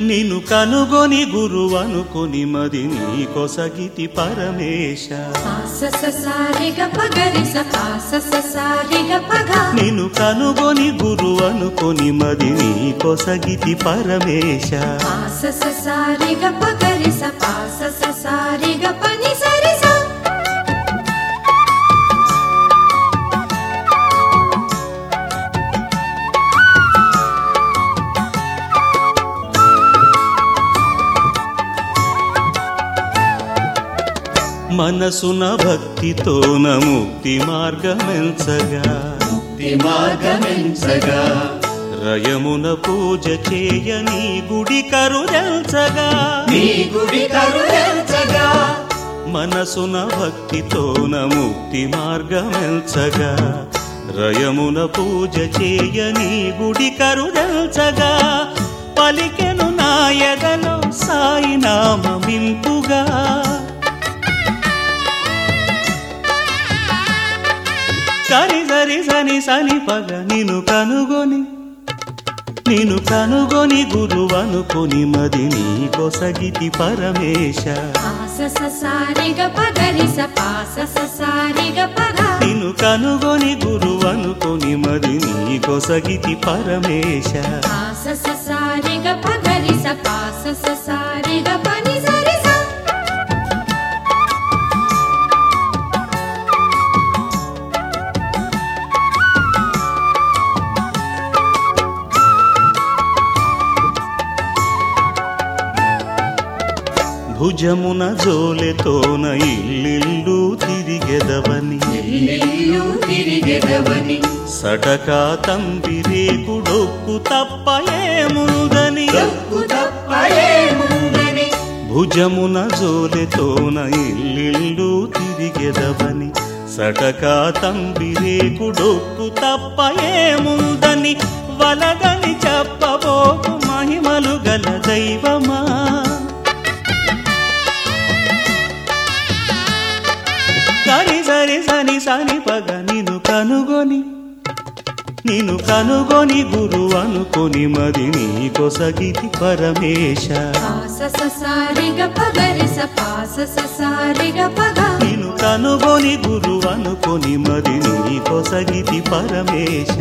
నిన్ను కనుగొని గురువు అనుకుని మది నీ కొసగితి పరమేశ. సారిగ కనుగొని గురువు అనుకుని నిన్ను కనుగొని గురువనుకొని మది నీ కొసగితి పరమేశ. మనసున భక్తితోన ముక్తి మార్గమెంచగా. మార్గమెంచగా. రయమున పూజ చేయని గుడి కరుదెల్చగా నీ గుడి కరుణించగా మనసున భక్తితోన ముక్తి మార్గమెంచగా. రయమున పూజ చేయని గుడి కరుదెల్చగా పలికెను నాయగలో సాయి సరి సరి సని సని పగ నిన్ను కనుగొని నిన్ను కనుగొని గురువనుకొని మది నీ కొసగితి పరమేశ. నిన్ను కనుగొని గురువనుకొని మది నీ కొసగితి పరమేశ. భుజమున జోలెతోన ఇల్లిల్లు తిరిగెదవని. ఇల్లు తిరిగెదవని. సటకా తంబిరేకుడొక్కు తప్ప ఏముందని. తప్పు తప్పయేముందని భుజమున జోలెతోన ఇల్లిల్లు తిరిగెదవని. సటకా తంబిరేకుడొక్కు తప్ప ఏముందని. వలదని చెప్పబోకు మహిమలు గల దైవమా. సరి సరి సని సని పగ నిన్ను కనుగొని నిన్ను కనుగొని గురు అనుకొని మది నీ కొసగితి పరమేశ. నిన్ను కనుగొని గురు అనుకొని మది నీ కొసగితి పరమేశ.